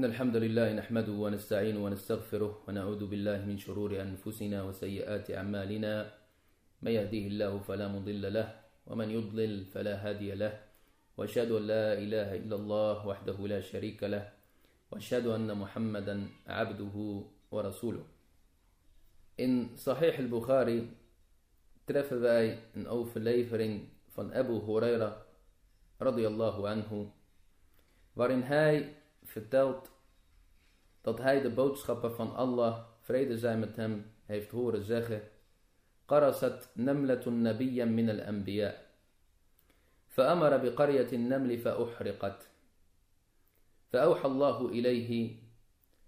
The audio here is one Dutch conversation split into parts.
إن الحمد لله نحمده ونستعينه ونستغفره ونعوذ بالله من شرور أنفسنا وسيئات أعمالنا. من يهديه الله فلا مضل له ومن يضلل فلا هادي له. وأشهد أن لا إله إلا الله وحده لا شريك له. وأشهد أن محمدا عبده ورسوله. In Sahih al-Bukhari treffen wij een overlevering van Abu Huraira radiyallahu anhu, waarin hij vertelt dat hij de boodschapper van Allah, vrede zij met hem, heeft horen zeggen, قرست نملة نبيا من الأنبياء فأمر بقرية النمل فأحرقت فأوحى الله إليه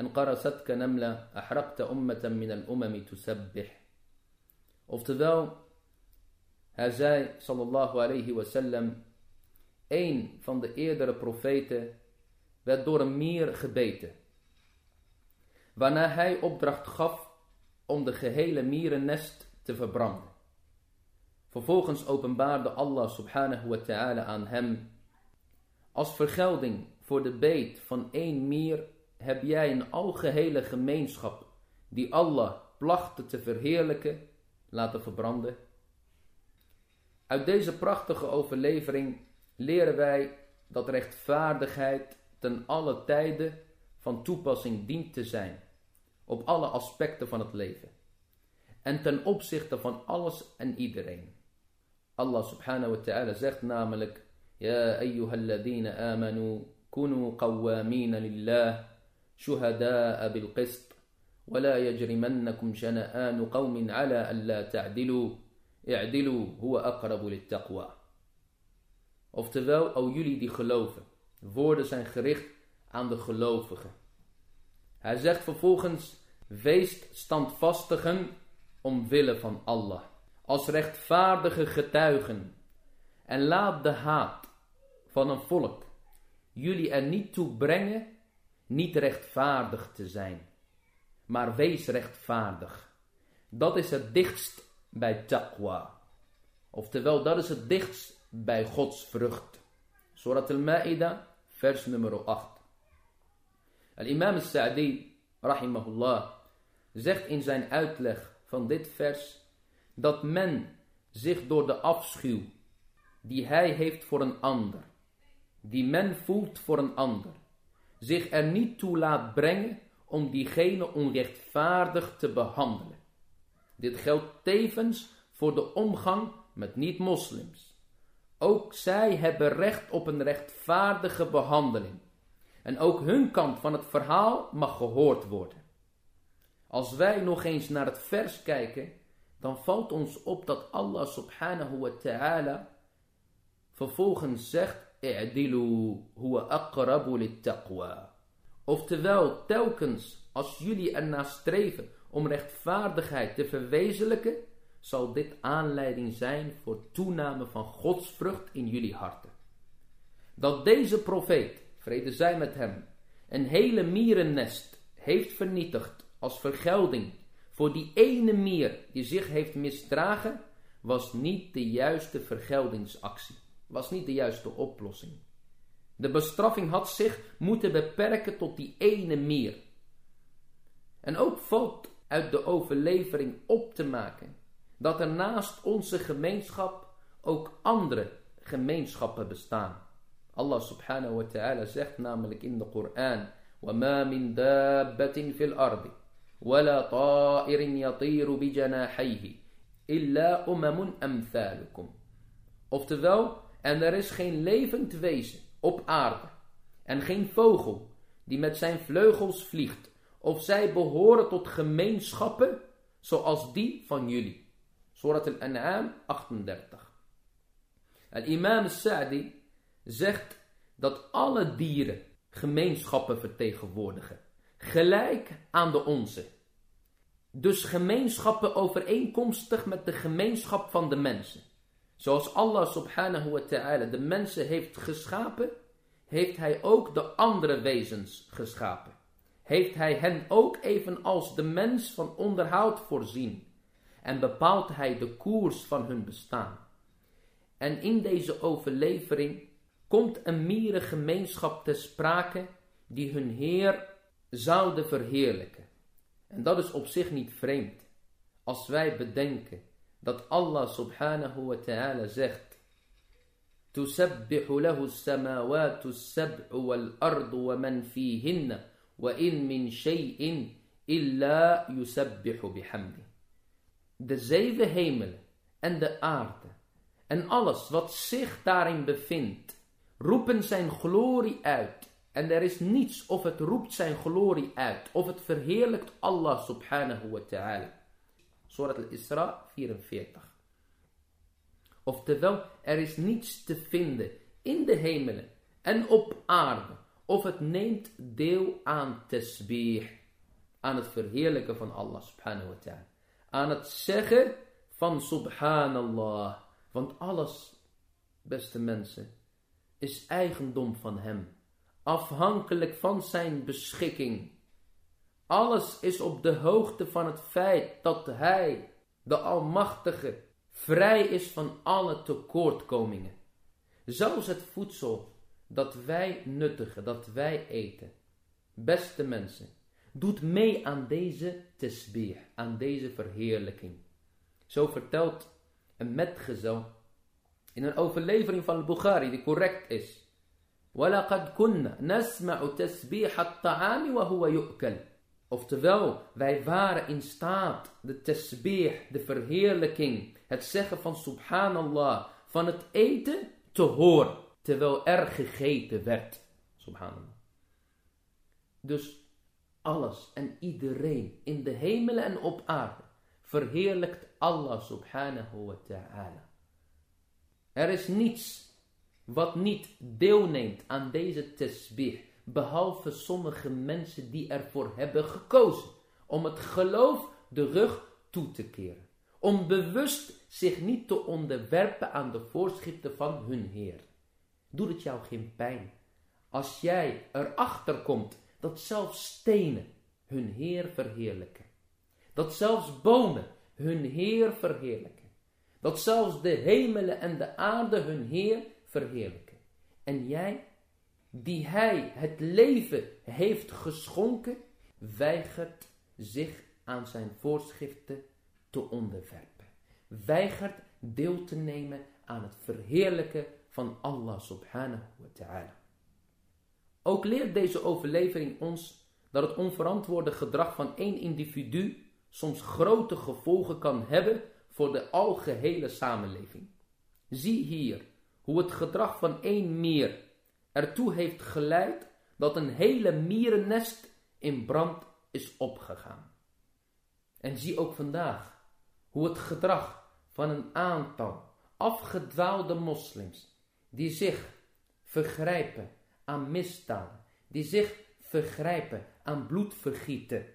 أن قرستك نملة أحرقت أمة من الأمم تسبح Oftewel, hij zei, sallallahu alayhi wasallam, een van de eerdere profeten werd door een mier gebeten. Waarna hij opdracht gaf om de gehele mierennest te verbranden. Vervolgens openbaarde Allah subhanahu wa ta'ala aan hem, als vergelding voor de beet van één mier heb jij een algehele gemeenschap die Allah plachtte te verheerlijken laten verbranden. Uit deze prachtige overlevering leren wij dat rechtvaardigheid ten alle tijden van toepassing dient te zijn op alle aspecten van het leven en ten opzichte van alles en iedereen. Allah subhanahu wa ta'ala zegt namelijk Ja ayyuhalladina amanu kunu qawwamina lillah shuhada'a bil qist ولا يجرمنكم شنآن قوم على ألا تعدلوا اعدلوا هو أقرب للتقوى Oftewel, o jullie die geloven. Woorden zijn gericht aan de gelovigen. Hij zegt vervolgens, wees standvastigen omwille van Allah. Als rechtvaardige getuigen. En laat de haat van een volk jullie er niet toe brengen niet rechtvaardig te zijn. Maar wees rechtvaardig. Dat is het dichtst bij taqwa. Oftewel, dat is het dichtst bij Gods vrucht. Surat al-Ma'ida, vers nummer 8. Al-Imam al-Sa'di, rahimahullah, zegt in zijn uitleg van dit vers dat men zich door de afschuw die hij heeft voor een ander, die men voelt voor een ander, zich er niet toe laat brengen om diegene onrechtvaardig te behandelen. Dit geldt tevens voor de omgang met niet-moslims. Ook zij hebben recht op een rechtvaardige behandeling. En ook hun kant van het verhaal mag gehoord worden. Als wij nog eens naar het vers kijken, dan valt ons op dat Allah subhanahu wa ta'ala vervolgens zegt, i'dilu huwa aqrabu lit taqwa. Oftewel, telkens als jullie ernaar streven om rechtvaardigheid te verwezenlijken, zal dit aanleiding zijn voor toename van Gods vrucht in jullie harten. Dat deze profeet, vrede zij met hem, een hele mierennest heeft vernietigd als vergelding voor die ene mier die zich heeft misdragen, was niet de juiste vergeldingsactie, was niet de juiste oplossing. De bestraffing had zich moeten beperken tot die ene mier. En ook valt uit de overlevering op te maken dat er naast onze gemeenschap ook andere gemeenschappen bestaan. Allah subhanahu wa ta'ala zegt namelijk in de Koran: وَمَا مِن دَابَّةٍ فِي الْأَرْضِ وَلَا طَائِرٍ يَطِيرُ بِجَنَاحَيْهِ إِلَّا أُمَمٌ أَمْثَالُكُمْ Oftewel, en er is geen levend wezen op aarde en geen vogel die met zijn vleugels vliegt, of zij behoren tot gemeenschappen zoals die van jullie. Surat al-An'am 38. Al-Imam Sa'di zegt dat alle dieren gemeenschappen vertegenwoordigen, gelijk aan de onze. Dus gemeenschappen overeenkomstig met de gemeenschap van de mensen. Zoals Allah subhanahu wa ta'ala de mensen heeft geschapen, heeft hij ook de andere wezens geschapen. Heeft hij hen ook evenals de mens van onderhoud voorzien En bepaalt hij de koers van hun bestaan. En in deze overlevering komt een mierengemeenschap te sprake die hun Heer zouden verheerlijken. En dat is op zich niet vreemd. Als wij bedenken dat Allah subhanahu wa ta'ala zegt تسبح له السماوات السبع والأرض ومن فيهن وإن من شيء إلا يسبح بحمده de zeven hemelen en de aarde en alles wat zich daarin bevindt, roepen zijn glorie uit. En er is niets of het roept zijn glorie uit, of het verheerlijkt Allah subhanahu wa ta'ala. Surat al-Isra 44. Oftewel, er is niets te vinden in de hemelen en op aarde, of het neemt deel aan tasbih, aan het verheerlijken van Allah subhanahu wa ta'ala. Aan het zeggen van subhanallah, want alles, beste mensen, is eigendom van hem, afhankelijk van zijn beschikking. Alles is op de hoogte van het feit dat hij, de Almachtige, vrij is van alle tekortkomingen. Zelfs het voedsel dat wij nuttigen, dat wij eten. Beste mensen, doet mee aan deze tesbih, aan deze verheerlijking. Zo vertelt een metgezel in een overlevering van al-Bukhari die correct is. وَلَقَدْ كُنَّا نَسْمَعُ تَسْبِيحَ الطَّعَامِ وَهُوَ يُؤْكَلْ Oftewel, wij waren in staat de tesbih, de verheerlijking, het zeggen van subhanallah, van het eten te horen, terwijl er gegeten werd. Subhanallah. Dus alles en iedereen in de hemelen en op aarde verheerlijkt Allah subhanahu wa ta'ala. Er is niets wat niet deelneemt aan deze tesbih behalve sommige mensen die ervoor hebben gekozen om het geloof de rug toe te keren. Om bewust zich niet te onderwerpen aan de voorschriften van hun Heer. Doet het jou geen pijn als jij erachter komt dat zelfs stenen hun Heer verheerlijken. Dat zelfs bomen hun Heer verheerlijken. Dat zelfs de hemelen en de aarde hun Heer verheerlijken. En jij die hij het leven heeft geschonken, weigert zich aan zijn voorschriften te onderwerpen. Weigert deel te nemen aan het verheerlijken van Allah subhanahu wa ta'ala. Ook leert deze overlevering ons dat het onverantwoorde gedrag van één individu soms grote gevolgen kan hebben voor de algehele samenleving. Zie hier hoe het gedrag van één meer ertoe heeft geleid dat een hele mierennest in brand is opgegaan. En zie ook vandaag hoe het gedrag van een aantal afgedwaalde moslims die zich vergrijpen aan misdaden, die zich vergrijpen aan bloedvergieten,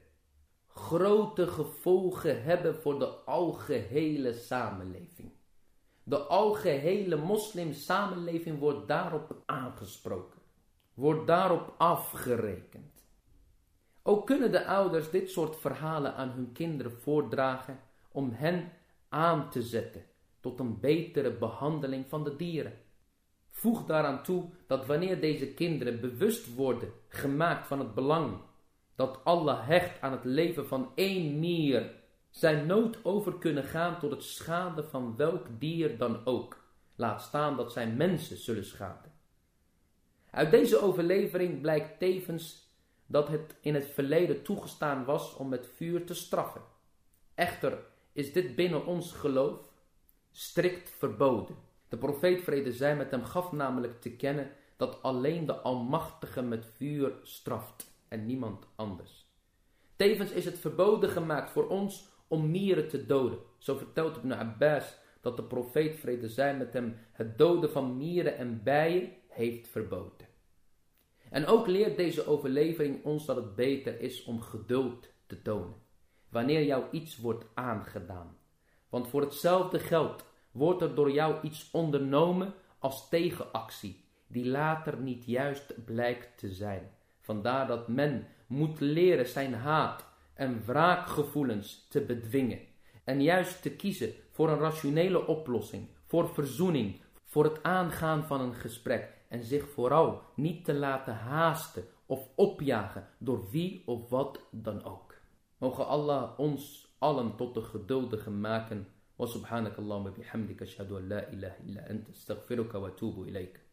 grote gevolgen hebben voor de algehele samenleving. De algehele moslimsamenleving wordt daarop aangesproken. Wordt daarop afgerekend. Ook kunnen de ouders dit soort verhalen aan hun kinderen voordragen om hen aan te zetten tot een betere behandeling van de dieren. Voeg daaraan toe dat wanneer deze kinderen bewust worden gemaakt van het belang dat Allah hecht aan het leven van één mier zijn nood over kunnen gaan tot het schaden van welk dier dan ook. Laat staan dat zij mensen zullen schaden. Uit deze overlevering blijkt tevens dat het in het verleden toegestaan was om met vuur te straffen. Echter is dit binnen ons geloof strikt verboden. De profeet vrede zij met hem gaf namelijk te kennen dat alleen de Almachtige met vuur straft en niemand anders. Tevens is het verboden gemaakt voor ons om mieren te doden. Zo vertelt Ibn Abbas dat de profeet vrede zij met hem het doden van mieren en bijen heeft verboden. En ook leert deze overlevering ons dat het beter is om geduld te tonen, wanneer jou iets wordt aangedaan. Want voor hetzelfde geld wordt er door jou iets ondernomen als tegenactie, die later niet juist blijkt te zijn. Vandaar dat men moet leren zijn haat en wraakgevoelens te bedwingen. En juist te kiezen voor een rationele oplossing, voor verzoening, voor het aangaan van een gesprek. En zich vooral niet te laten haasten of opjagen door wie of wat dan ook. Mogen Allah ons allen tot de geduldigen maken. وسبحانك اللهم بحمدك أشهد أن لا إله إلا أنت أستغفرك وأتوب إليك.